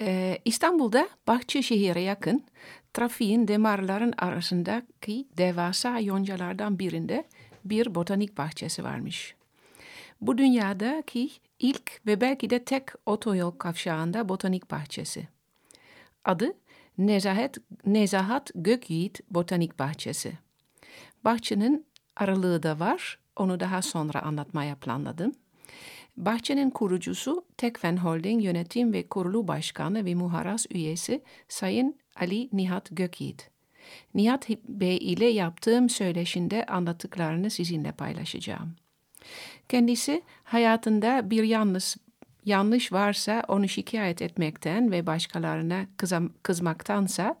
Ee, İstanbul'da Bahçeşehir'e yakın trafiğin demarların arasındaki devasa yoncalardan birinde bir botanik bahçesi varmış. Bu dünyadaki ilk ve belki de tek otoyol kavşağında botanik bahçesi. Adı Nezahat, Nezahat Gökyiğit Botanik Bahçesi. Bahçenin aralığı da var, onu daha sonra anlatmaya planladım. Bahçenin kurucusu Tekfen Holding Yönetim ve Kurulu Başkanı ve Muharas üyesi Sayın Ali Nihat Gökyiğit. Nihat Bey ile yaptığım söyleşinde anlattıklarını sizinle paylaşacağım. Kendisi hayatında bir yanlış, yanlış varsa onu şikayet etmekten ve başkalarına kızam, kızmaktansa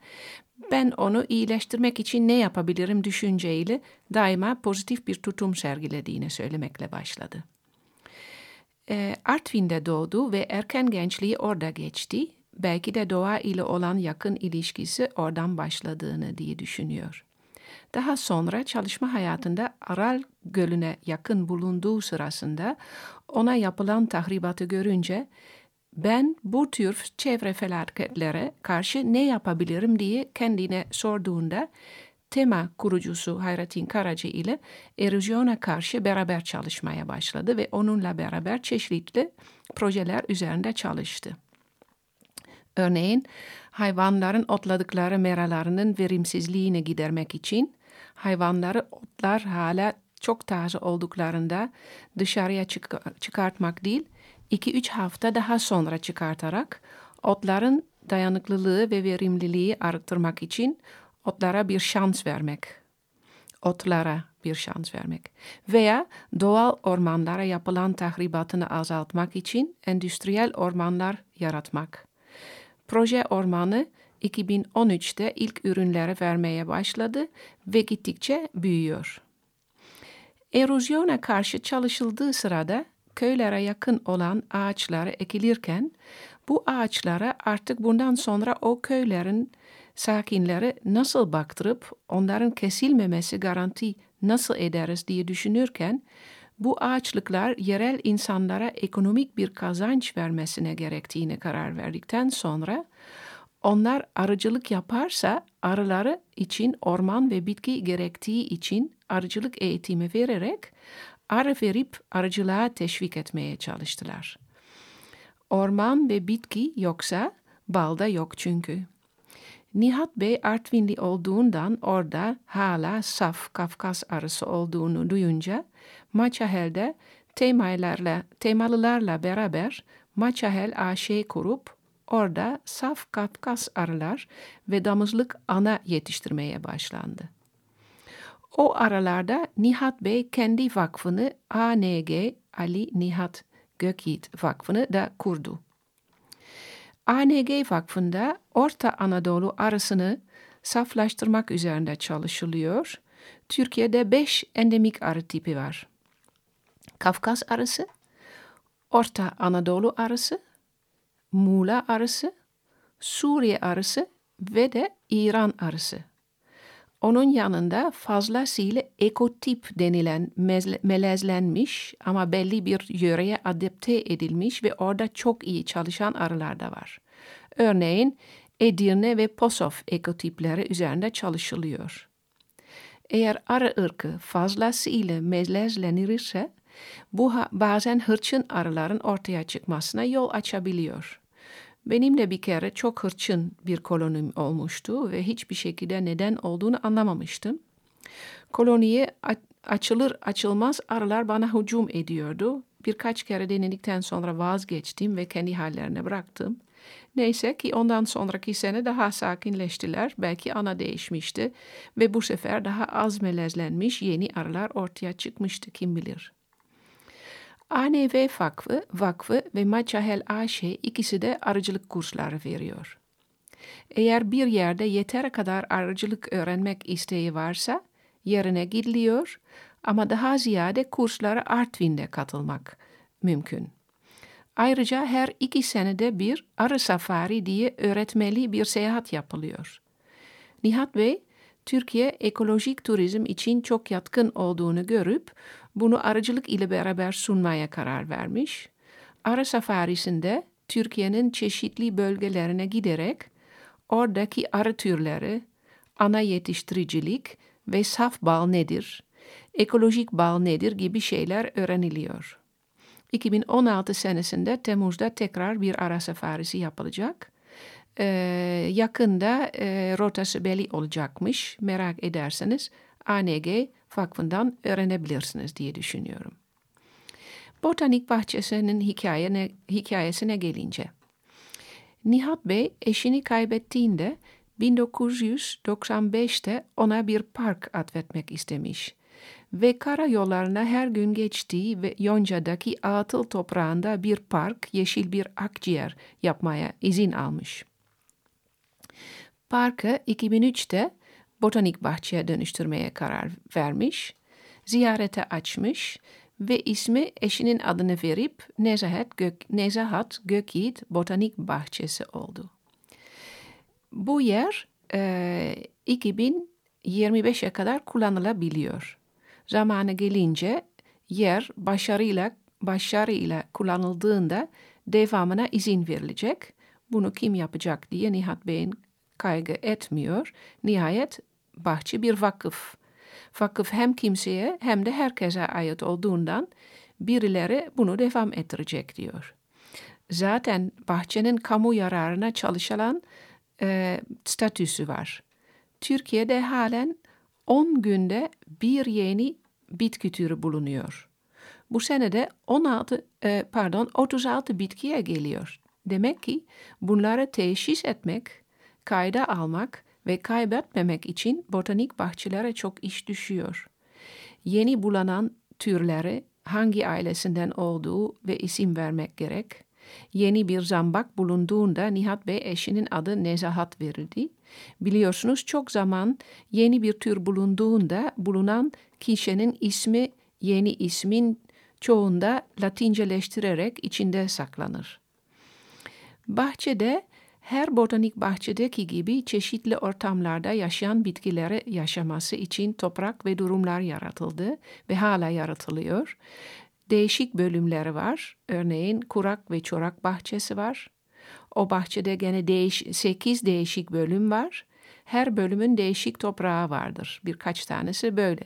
ben onu iyileştirmek için ne yapabilirim düşünceyle daima pozitif bir tutum sergilediğini söylemekle başladı. E, Artvin'de doğdu ve erken gençliği orada geçti. Belki de doğa ile olan yakın ilişkisi oradan başladığını diye düşünüyor. Daha sonra çalışma hayatında Aral Gölü'ne yakın bulunduğu sırasında ona yapılan tahribatı görünce ben bu tür çevre felaketlere karşı ne yapabilirim diye kendine sorduğunda tema kurucusu Hayrettin Karaca ile erozyona karşı beraber çalışmaya başladı ve onunla beraber çeşitli projeler üzerinde çalıştı. Örneğin hayvanların otladıkları meralarının verimsizliğini gidermek için hayvanları otlar hala çok taze olduklarında dışarıya çık çıkartmak değil, 2-3 hafta daha sonra çıkartarak otların dayanıklılığı ve verimliliği arttırmak için otlara bir şans vermek. Otlara bir şans vermek. Veya doğal ormanlara yapılan tahribatını azaltmak için endüstriyel ormanlar yaratmak. Proje ormanı 2013'te ilk ürünleri vermeye başladı ve gittikçe büyüyor. Erozyona karşı çalışıldığı sırada köylere yakın olan ağaçları ekilirken bu ağaçlara artık bundan sonra o köylerin sakinleri nasıl baktırıp onların kesilmemesi garanti nasıl ederiz diye düşünürken bu ağaçlıklar yerel insanlara ekonomik bir kazanç vermesine gerektiğini karar verdikten sonra onlar arıcılık yaparsa arıları için orman ve bitki gerektiği için arıcılık eğitimi vererek arı verip arıcılığa teşvik etmeye çalıştılar. Orman ve bitki yoksa balda yok çünkü. Nihat Bey Artvinli olduğundan orada hala saf Kafkas arısı olduğunu duyunca Maçahel'de temalarla, temalılarla beraber Maçahel AŞ kurup orada saf Kafkas arılar ve damızlık ana yetiştirmeye başlandı. O aralarda Nihat Bey kendi vakfını ANG Ali Nihat Gökyiğit Vakfı'nı da kurdu. ANG Vakfı'nda Orta Anadolu arısını saflaştırmak üzerinde çalışılıyor. Türkiye'de beş endemik arı tipi var. Kafkas arısı, Orta Anadolu arısı, Muğla arısı, Suriye arısı ve de İran arısı. Onun yanında fazlasıyla ekotip denilen melezlenmiş ama belli bir yöreye adapte edilmiş ve orada çok iyi çalışan arılar da var. Örneğin Edirne ve Posof ekotipleri üzerinde çalışılıyor. Eğer arı ırkı fazlasıyla melezlenirse bu bazen hırçın arıların ortaya çıkmasına yol açabiliyor. Benim de bir kere çok hırçın bir kolonim olmuştu ve hiçbir şekilde neden olduğunu anlamamıştım. Koloniye açılır açılmaz arılar bana hücum ediyordu. Birkaç kere denedikten sonra vazgeçtim ve kendi hallerine bıraktım. Neyse ki ondan sonraki sene daha sakinleştiler. Belki ana değişmişti ve bu sefer daha az melezlenmiş yeni arılar ortaya çıkmıştı kim bilir. ANV Vakfı, Vakfı ve Maçahel AŞ ikisi de arıcılık kursları veriyor. Eğer bir yerde yeter kadar arıcılık öğrenmek isteği varsa yerine gidiliyor ama daha ziyade kurslara Artvin'de katılmak mümkün. Ayrıca her iki senede bir arı safari diye öğretmeli bir seyahat yapılıyor. Nihat Bey, Türkiye ekolojik turizm için çok yatkın olduğunu görüp bunu arıcılık ile beraber sunmaya karar vermiş. Arı safarisinde Türkiye'nin çeşitli bölgelerine giderek oradaki arı türleri, ana yetiştiricilik ve saf bal nedir, ekolojik bal nedir gibi şeyler öğreniliyor. 2016 senesinde Temmuz'da tekrar bir ara safarisi yapılacak. Ee, yakında e, rotası belli olacakmış. Merak ederseniz ANG Vakfı'ndan öğrenebilirsiniz diye düşünüyorum. Botanik bahçesinin hikayene, hikayesine gelince. Nihat Bey eşini kaybettiğinde 1995'te ona bir park atfetmek istemiş ve karayollarına her gün geçtiği ve Yonca'daki atıl toprağında bir park, yeşil bir akciğer yapmaya izin almış. Parkı 2003'te botanik bahçeye dönüştürmeye karar vermiş, ziyarete açmış ve ismi eşinin adını verip Nezahat, Gök, Nezahat Gökyiğit Botanik Bahçesi oldu. Bu yer e, 2025'e kadar kullanılabiliyor. Zamanı gelince yer başarıyla başarıyla kullanıldığında devamına izin verilecek. Bunu kim yapacak diye Nihat Bey'in kaygı etmiyor. Nihayet bahçe bir vakıf. Vakıf hem kimseye hem de herkese ait olduğundan birileri bunu devam ettirecek diyor. Zaten bahçenin kamu yararına çalışılan e, statüsü var. Türkiye'de halen 10 günde bir yeni bitki türü bulunuyor. Bu senede 16 e, pardon 36 bitkiye geliyor. Demek ki bunları teşhis etmek, kayda almak ve kaybetmemek için botanik bahçelere çok iş düşüyor. Yeni bulanan türleri hangi ailesinden olduğu ve isim vermek gerek. Yeni bir zambak bulunduğunda Nihat Bey eşinin adı Nezahat verildi. Biliyorsunuz çok zaman yeni bir tür bulunduğunda bulunan kişinin ismi yeni ismin çoğunda latinceleştirerek içinde saklanır. Bahçede her botanik bahçedeki gibi çeşitli ortamlarda yaşayan bitkileri yaşaması için toprak ve durumlar yaratıldı ve hala yaratılıyor. Değişik bölümleri var. Örneğin kurak ve çorak bahçesi var. O bahçede gene değiş, 8 değişik bölüm var. Her bölümün değişik toprağı vardır. Birkaç tanesi böyle.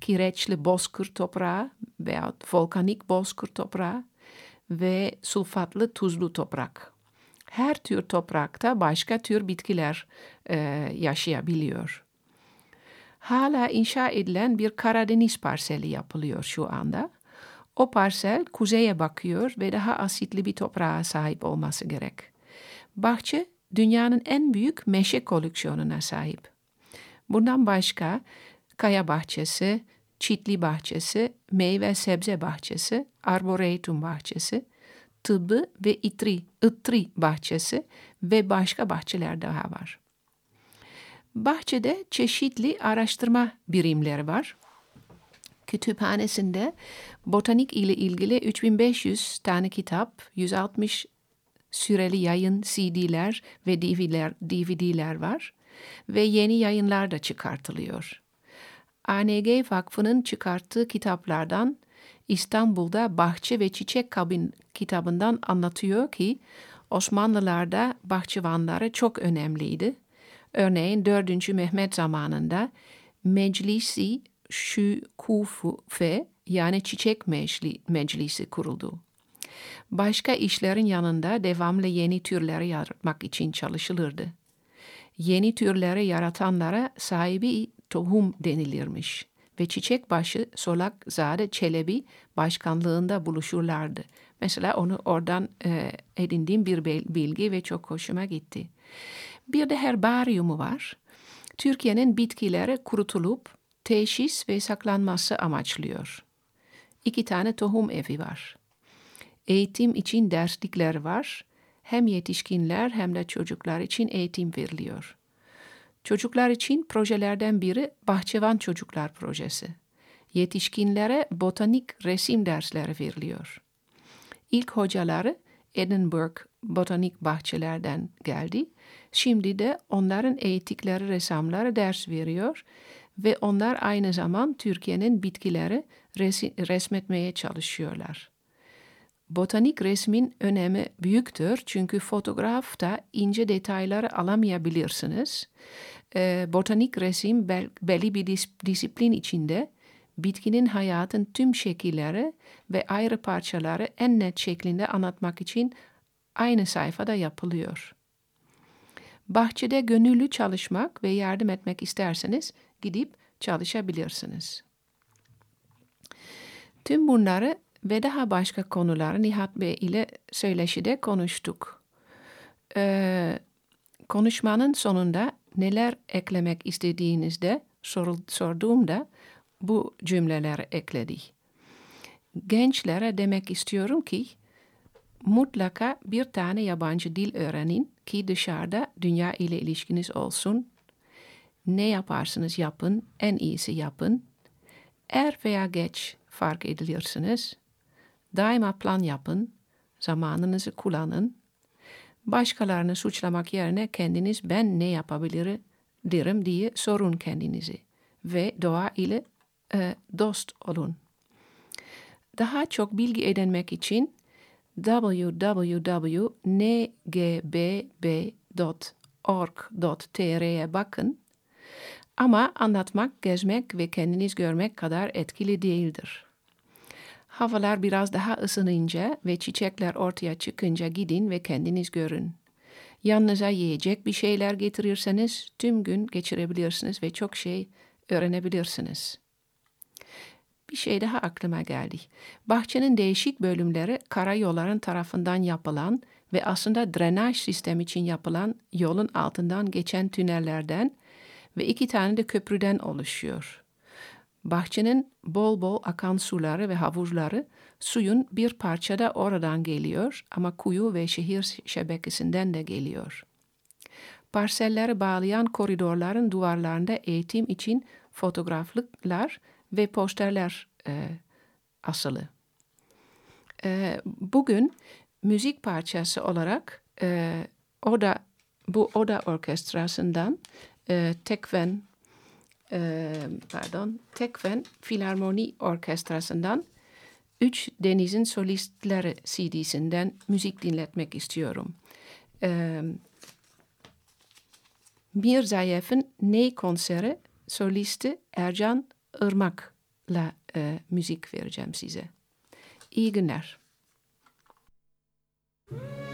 Kireçli bozkır toprağı veya volkanik bozkır toprağı ve sulfatlı tuzlu toprak. Her tür toprakta başka tür bitkiler e, yaşayabiliyor. Hala inşa edilen bir Karadeniz parseli yapılıyor şu anda. O parsel kuzeye bakıyor ve daha asitli bir toprağa sahip olması gerek. Bahçe dünyanın en büyük meşe koleksiyonuna sahip. Bundan başka kaya bahçesi, çitli bahçesi, meyve sebze bahçesi, arboretum bahçesi, tıbbı ve itri, ıtri bahçesi ve başka bahçeler daha var. Bahçede çeşitli araştırma birimleri var. Kütüphanesinde botanik ile ilgili 3500 tane kitap, 160 süreli yayın CD'ler ve DVD'ler, DVD'ler var ve yeni yayınlar da çıkartılıyor. ANG Vakfı'nın çıkarttığı kitaplardan İstanbul'da Bahçe ve Çiçek Kabin kitabından anlatıyor ki Osmanlılarda bahçıvanları çok önemliydi. Örneğin 4. Mehmet zamanında Meclisi Şükufe yani Çiçek Meclisi kuruldu. Başka işlerin yanında devamlı yeni türleri yaratmak için çalışılırdı. Yeni türleri yaratanlara sahibi tohum denilirmiş ve Çiçekbaşı Solakzade Çelebi başkanlığında buluşurlardı. Mesela onu oradan e, edindiğim bir bilgi ve çok hoşuma gitti. Bir de herbaryumu var. Türkiye'nin bitkileri kurutulup teşhis ve saklanması amaçlıyor. İki tane tohum evi var. Eğitim için derslikler var. hem yetişkinler hem de çocuklar için eğitim veriliyor. Çocuklar için projelerden biri Bahçıvan Çocuklar Projesi. Yetişkinlere botanik resim dersleri veriliyor. İlk hocaları Edinburgh Botanik Bahçelerden geldi. Şimdi de onların eğitikleri resamları ders veriyor ve onlar aynı zaman Türkiye'nin bitkileri resmetmeye çalışıyorlar. Botanik resmin önemi büyüktür çünkü fotoğrafta ince detayları alamayabilirsiniz. Ee, botanik resim bel- belli bir dis- disiplin içinde bitkinin hayatın tüm şekilleri ve ayrı parçaları en net şeklinde anlatmak için aynı sayfada yapılıyor. Bahçede gönüllü çalışmak ve yardım etmek isterseniz gidip çalışabilirsiniz. Tüm bunları ve daha başka konuları Nihat Bey ile söyleşide konuştuk. Ee, konuşmanın sonunda neler eklemek istediğinizde sorduğumda bu cümleleri ekledi. Gençlere demek istiyorum ki mutlaka bir tane yabancı dil öğrenin ki dışarıda dünya ile ilişkiniz olsun. Ne yaparsınız yapın, en iyisi yapın. Er veya geç fark edilirsiniz. Daima plan yapın, zamanınızı kullanın. Başkalarını suçlamak yerine kendiniz ben ne yapabilirim diye sorun kendinizi ve doğa ile e, dost olun. Daha çok bilgi edinmek için www.ngbb.org.tr'ye bakın. Ama anlatmak, gezmek ve kendiniz görmek kadar etkili değildir. Havalar biraz daha ısınınca ve çiçekler ortaya çıkınca gidin ve kendiniz görün. Yanınıza yiyecek bir şeyler getirirseniz tüm gün geçirebilirsiniz ve çok şey öğrenebilirsiniz. Bir şey daha aklıma geldi. Bahçenin değişik bölümleri karayolların tarafından yapılan ve aslında drenaj sistemi için yapılan yolun altından geçen tünellerden ve iki tane de köprüden oluşuyor. Bahçenin bol bol akan suları ve havuzları suyun bir parçada oradan geliyor ama kuyu ve şehir şebekesinden de geliyor. Parselleri bağlayan koridorların duvarlarında eğitim için fotoğraflıklar ve posterler e, asılı. E, bugün müzik parçası olarak e, Oda, bu Oda Orkestrası'ndan e, Tekven e, pardon, Tekven Filarmoni Orkestrası'ndan Üç Deniz'in Solistleri CD'sinden müzik dinletmek istiyorum. E, Mirzayev'in Ney konseri solisti Ercan Irmak'la e, müzik vereceğim size. İyi günler. Thank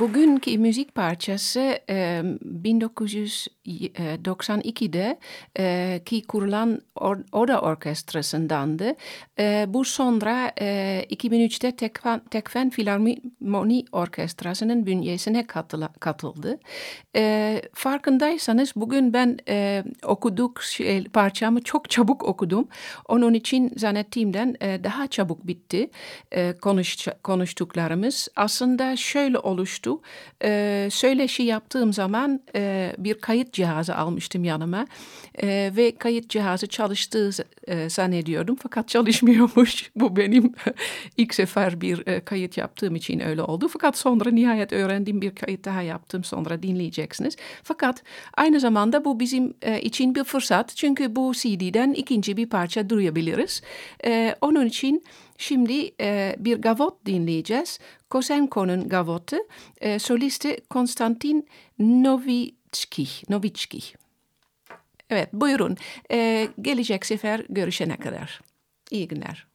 bugünkü müzik parçası e, 1992'de e, ki kurulan Oda Orkestrası'ndandı. Bu sonra e, 2003'te Tekfen, Tekfen Filarmoni Orkestrası'nın bünyesine katıla, katıldı. E, farkındaysanız bugün ben e, okuduk parçamı çok çabuk okudum. Onun için zannettiğimden daha çabuk bitti konuş, konuştuklarımız. Aslında şöyle oluştu. E, söyleşi yaptığım zaman e, bir kayıt cihazı almıştım yanıma. E, ve kayıt cihazı çalıştığı e, zannediyordum. Fakat çalışmıyormuş. Bu benim ilk sefer bir e, kayıt yaptığım için öyle oldu. Fakat sonra nihayet öğrendiğim bir kayıt daha yaptım. Sonra dinleyeceksiniz. Fakat aynı zamanda bu bizim e, için bir fırsat. Çünkü bu CD'den ikinci bir parça duyabiliriz. E, onun için Şimdi e, bir gavot dinleyeceğiz. Kosenko'nun gavotu, e, solisti Konstantin Novitski. Novitski. Evet buyurun. E, gelecek sefer görüşene kadar. İyi günler.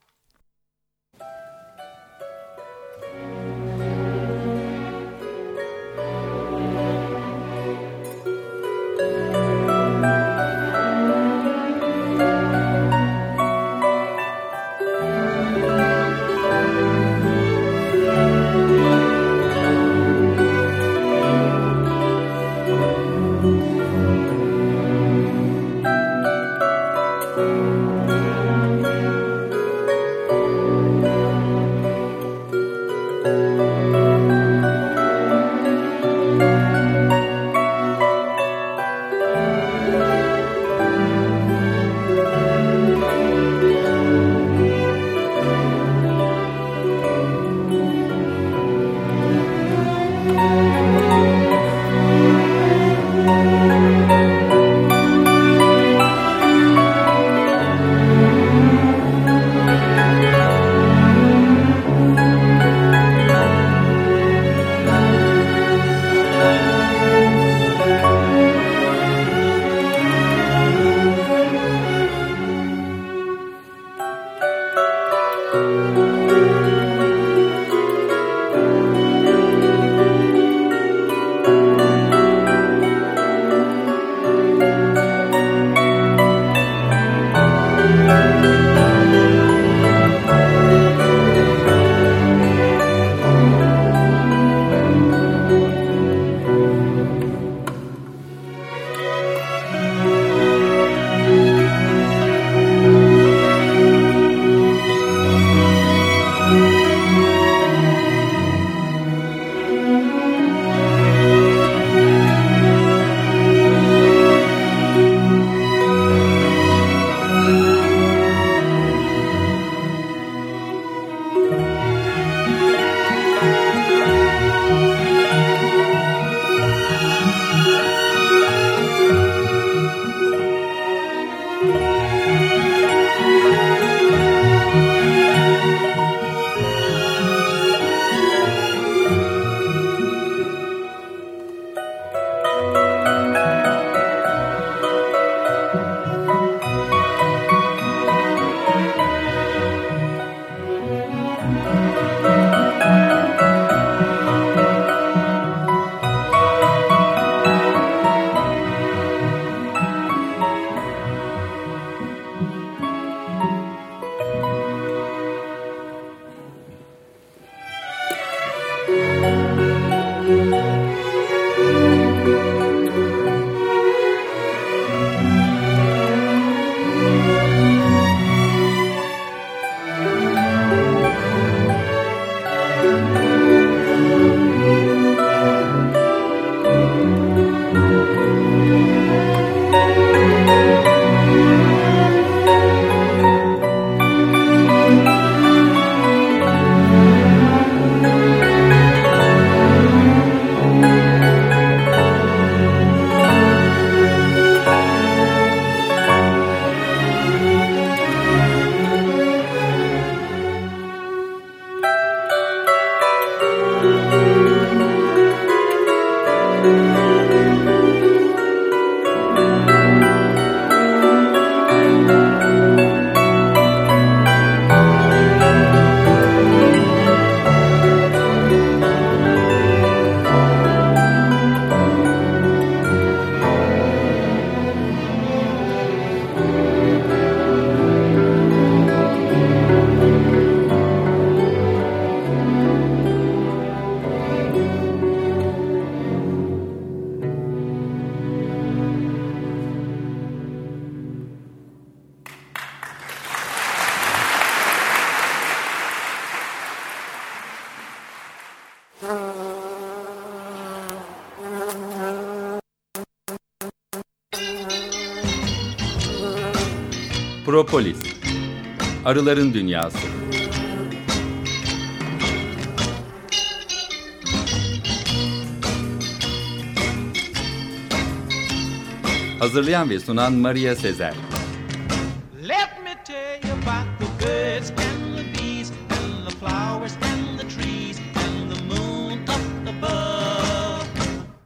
Metropolis. Arıların Dünyası. Hazırlayan ve sunan Maria Sezer